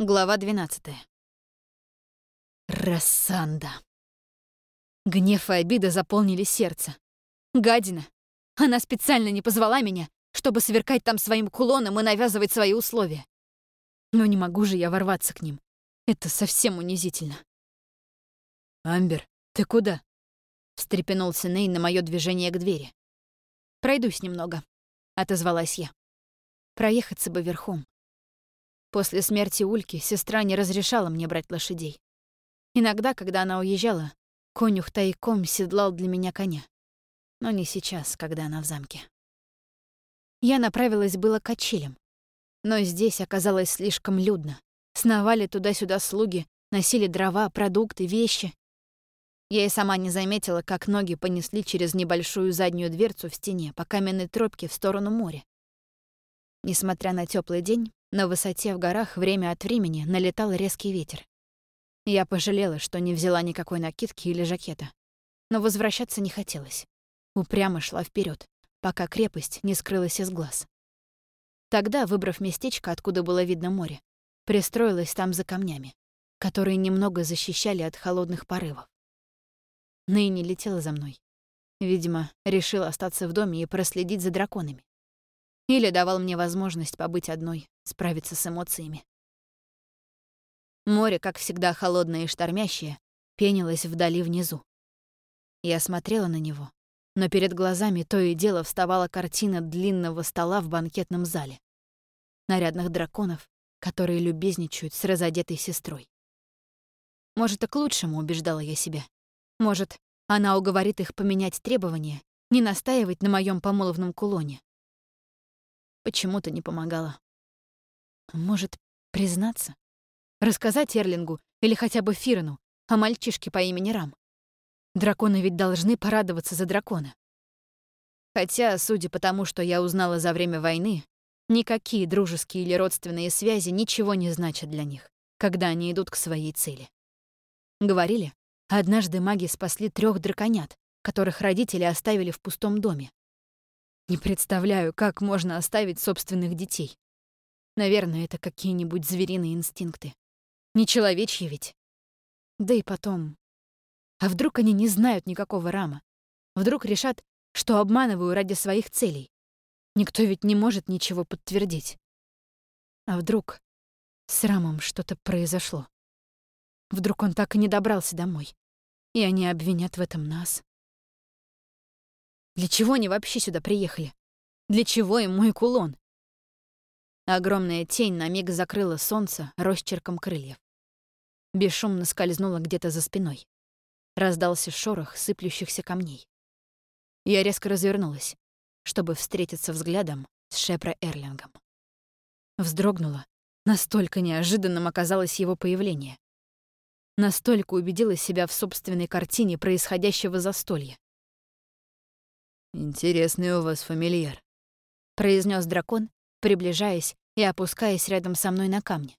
Глава 12. Рассанда. Гнев и обида заполнили сердце. Гадина. Она специально не позвала меня, чтобы сверкать там своим кулоном и навязывать свои условия. Но не могу же я ворваться к ним. Это совсем унизительно. «Амбер, ты куда?» — встрепенулся Ней на мое движение к двери. «Пройдусь немного», — отозвалась я. «Проехаться бы верхом. После смерти Ульки сестра не разрешала мне брать лошадей. Иногда, когда она уезжала, конюх тайком седлал для меня коня. Но не сейчас, когда она в замке. Я направилась было к качелям. Но здесь оказалось слишком людно. Сновали туда-сюда слуги, носили дрова, продукты, вещи. Я и сама не заметила, как ноги понесли через небольшую заднюю дверцу в стене по каменной тропке в сторону моря. Несмотря на теплый день, на высоте в горах время от времени налетал резкий ветер. Я пожалела, что не взяла никакой накидки или жакета. Но возвращаться не хотелось. Упрямо шла вперед, пока крепость не скрылась из глаз. Тогда, выбрав местечко, откуда было видно море, пристроилась там за камнями, которые немного защищали от холодных порывов. Ныне летела за мной. Видимо, решил остаться в доме и проследить за драконами. Или давал мне возможность побыть одной, справиться с эмоциями. Море, как всегда холодное и штормящее, пенилось вдали внизу. Я смотрела на него, но перед глазами то и дело вставала картина длинного стола в банкетном зале. Нарядных драконов, которые любезничают с разодетой сестрой. Может, и к лучшему, убеждала я себя. Может, она уговорит их поменять требования, не настаивать на моем помолвном кулоне, почему-то не помогала. Может, признаться? Рассказать Эрлингу или хотя бы Фирану о мальчишке по имени Рам? Драконы ведь должны порадоваться за дракона. Хотя, судя по тому, что я узнала за время войны, никакие дружеские или родственные связи ничего не значат для них, когда они идут к своей цели. Говорили, однажды маги спасли трех драконят, которых родители оставили в пустом доме, не представляю, как можно оставить собственных детей. Наверное, это какие-нибудь звериные инстинкты. Не человечьи ведь. Да и потом. А вдруг они не знают никакого рама? Вдруг решат, что обманываю ради своих целей? Никто ведь не может ничего подтвердить. А вдруг с Рамом что-то произошло? Вдруг он так и не добрался домой, и они обвинят в этом нас? Для чего они вообще сюда приехали? Для чего им мой кулон? Огромная тень на миг закрыла солнце росчерком крыльев. Бесшумно скользнула где-то за спиной. Раздался шорох сыплющихся камней. Я резко развернулась, чтобы встретиться взглядом с Шепро Эрлингом. Вздрогнула. Настолько неожиданным оказалось его появление. Настолько убедила себя в собственной картине происходящего застолья. «Интересный у вас фамильяр», — произнес дракон, приближаясь и опускаясь рядом со мной на камни.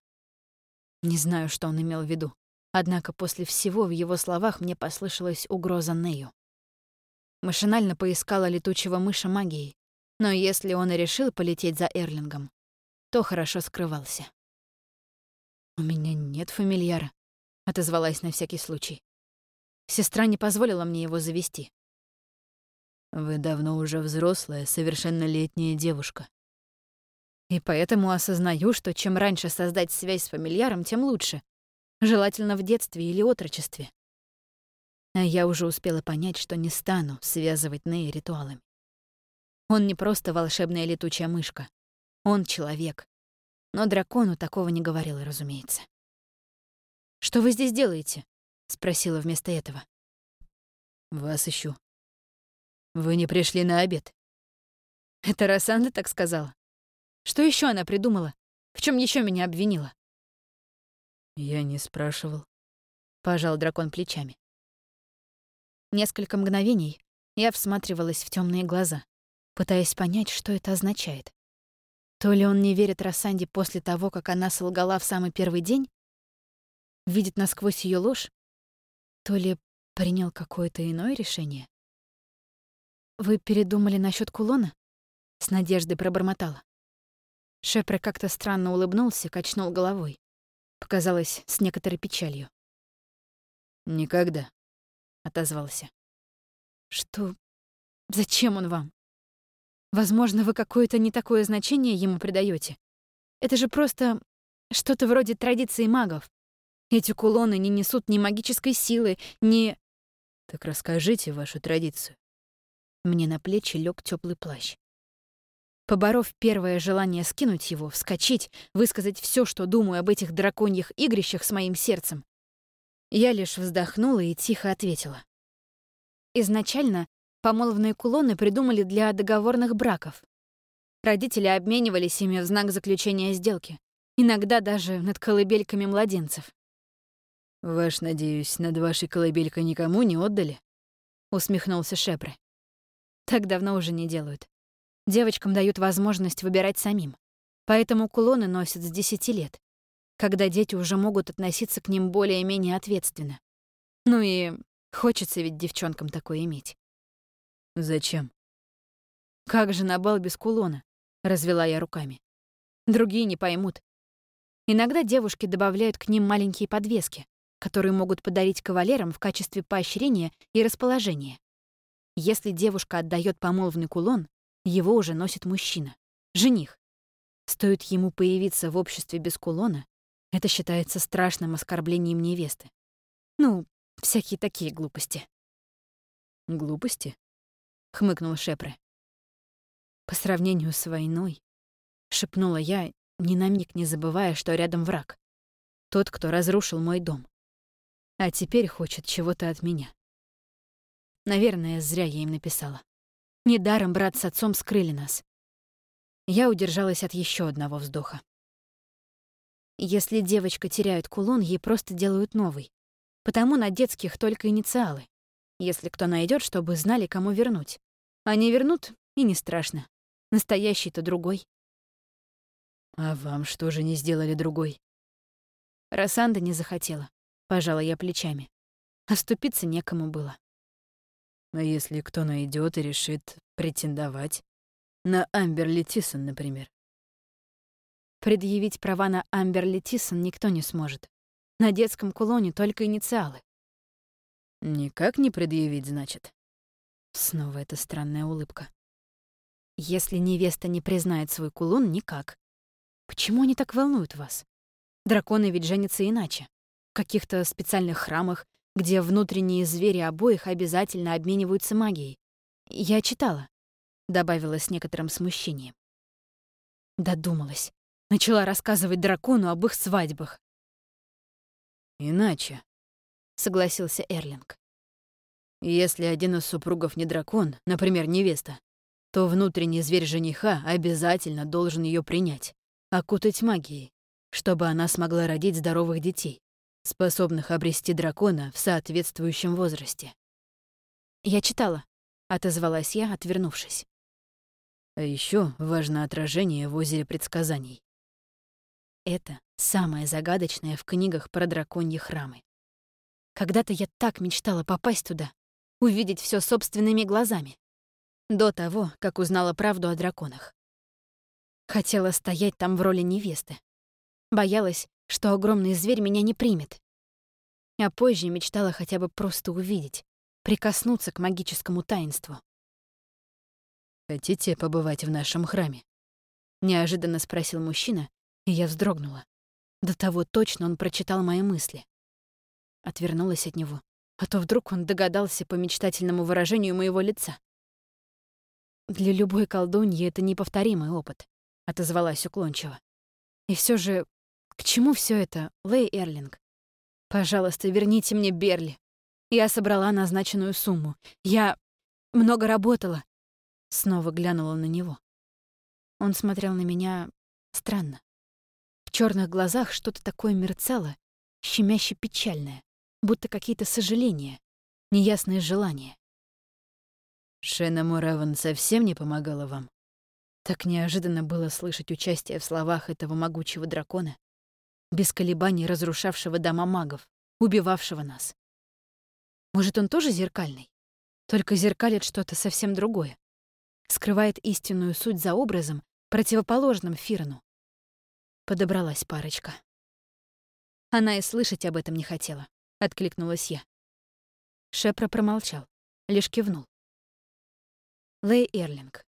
Не знаю, что он имел в виду, однако после всего в его словах мне послышалась угроза Нею. Машинально поискала летучего мыша магией, но если он и решил полететь за Эрлингом, то хорошо скрывался. «У меня нет фамильяра», — отозвалась на всякий случай. Сестра не позволила мне его завести. Вы давно уже взрослая, совершеннолетняя девушка. И поэтому осознаю, что чем раньше создать связь с фамильяром, тем лучше. Желательно в детстве или отрочестве. А я уже успела понять, что не стану связывать Нея ритуалами. Он не просто волшебная летучая мышка. Он человек. Но дракону такого не говорила, разумеется. «Что вы здесь делаете?» — спросила вместо этого. «Вас ищу», вы не пришли на обед. Это Рассанда так сказала. Что еще она придумала? В чем еще меня обвинила? Я не спрашивал. Пожал дракон плечами. Несколько мгновений я всматривалась в темные глаза, пытаясь понять, что это означает. То ли он не верит Рассанде после того, как она солгала в самый первый день, видит насквозь ее ложь, то ли принял какое-то иное решение. «Вы передумали насчет кулона?» — с надеждой пробормотала. Шепре как-то странно улыбнулся, качнул головой. Показалось с некоторой печалью. «Никогда», — отозвался. «Что? Зачем он вам? Возможно, вы какое-то не такое значение ему придаете. Это же просто что-то вроде традиции магов. Эти кулоны не несут ни магической силы, ни... Так расскажите вашу традицию. Мне на плечи лег теплый плащ. Поборов первое желание скинуть его, вскочить, высказать все, что думаю об этих драконьих игрищах с моим сердцем, я лишь вздохнула и тихо ответила. Изначально помолвные кулоны придумали для договорных браков. Родители обменивались ими в знак заключения сделки, иногда даже над колыбельками младенцев. «Ваш, надеюсь, над вашей колыбелькой никому не отдали?» — усмехнулся Шепре. Так давно уже не делают. Девочкам дают возможность выбирать самим. Поэтому кулоны носят с 10 лет, когда дети уже могут относиться к ним более-менее ответственно. Ну и хочется ведь девчонкам такое иметь. Зачем? Как же на бал без кулона? Развела я руками. Другие не поймут. Иногда девушки добавляют к ним маленькие подвески, которые могут подарить кавалерам в качестве поощрения и расположения. Если девушка отдает помолвный кулон, его уже носит мужчина, жених. Стоит ему появиться в обществе без кулона, это считается страшным оскорблением невесты. Ну, всякие такие глупости. Глупости? хмыкнул Шепре. По сравнению с войной, шепнула я, ни на миг не забывая, что рядом враг. Тот, кто разрушил мой дом. А теперь хочет чего-то от меня. Наверное, зря я им написала. Недаром брат с отцом скрыли нас. Я удержалась от еще одного вздоха. Если девочка теряет кулон, ей просто делают новый. Потому на детских только инициалы. Если кто найдет, чтобы знали, кому вернуть. А не вернут, и не страшно. Настоящий-то другой. А вам что же не сделали другой? Рассанда не захотела. Пожала я плечами. Оступиться некому было. А если кто найдет и решит претендовать? На Амберли Тисон, например. Предъявить права на Амберли Тисон никто не сможет. На детском кулоне только инициалы. Никак не предъявить, значит. Снова эта странная улыбка. Если невеста не признает свой кулон, никак. Почему они так волнуют вас? Драконы ведь женятся иначе. В каких-то специальных храмах, где внутренние звери обоих обязательно обмениваются магией. Я читала, — добавила с некоторым смущением. Додумалась. Начала рассказывать дракону об их свадьбах. «Иначе», — согласился Эрлинг. «Если один из супругов не дракон, например, невеста, то внутренний зверь жениха обязательно должен ее принять, окутать магией, чтобы она смогла родить здоровых детей, способных обрести дракона в соответствующем возрасте. «Я читала», — отозвалась я, отвернувшись. А еще важно отражение в озере предсказаний. Это самое загадочное в книгах про драконьи храмы. Когда-то я так мечтала попасть туда, увидеть все собственными глазами. До того, как узнала правду о драконах. Хотела стоять там в роли невесты. Боялась, что огромный зверь меня не примет. А позже мечтала хотя бы просто увидеть, прикоснуться к магическому таинству. «Хотите побывать в нашем храме?» — неожиданно спросил мужчина, и я вздрогнула. До того точно он прочитал мои мысли. Отвернулась от него, а то вдруг он догадался по мечтательному выражению моего лица. «Для любой колдуньи это неповторимый опыт», — отозвалась уклончиво. «И все же, к чему все это, Лей Эрлинг? Пожалуйста, верните мне Берли. Я собрала назначенную сумму. Я много работала». Снова глянула на него. Он смотрел на меня странно черных глазах что-то такое мерцало, щемяще печальное, будто какие-то сожаления, неясные желания. «Шена Мураван совсем не помогала вам?» Так неожиданно было слышать участие в словах этого могучего дракона, без колебаний разрушавшего дома магов, убивавшего нас. Может, он тоже зеркальный? Только зеркалит что-то совсем другое. Скрывает истинную суть за образом, противоположным Фирану. Подобралась парочка. Она и слышать об этом не хотела, — откликнулась я. Шепра промолчал, лишь кивнул. Лэй Эрлинг.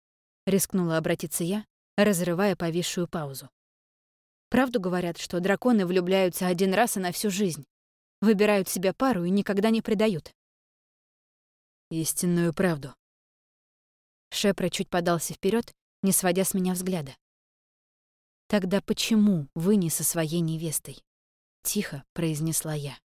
Рискнула обратиться я, разрывая повисшую паузу. Правду говорят, что драконы влюбляются один раз и на всю жизнь. Выбирают себе пару и никогда не предают. Истинную правду. Шепра чуть подался вперед, не сводя с меня взгляда. «Тогда почему вы не со своей невестой?» — тихо произнесла я.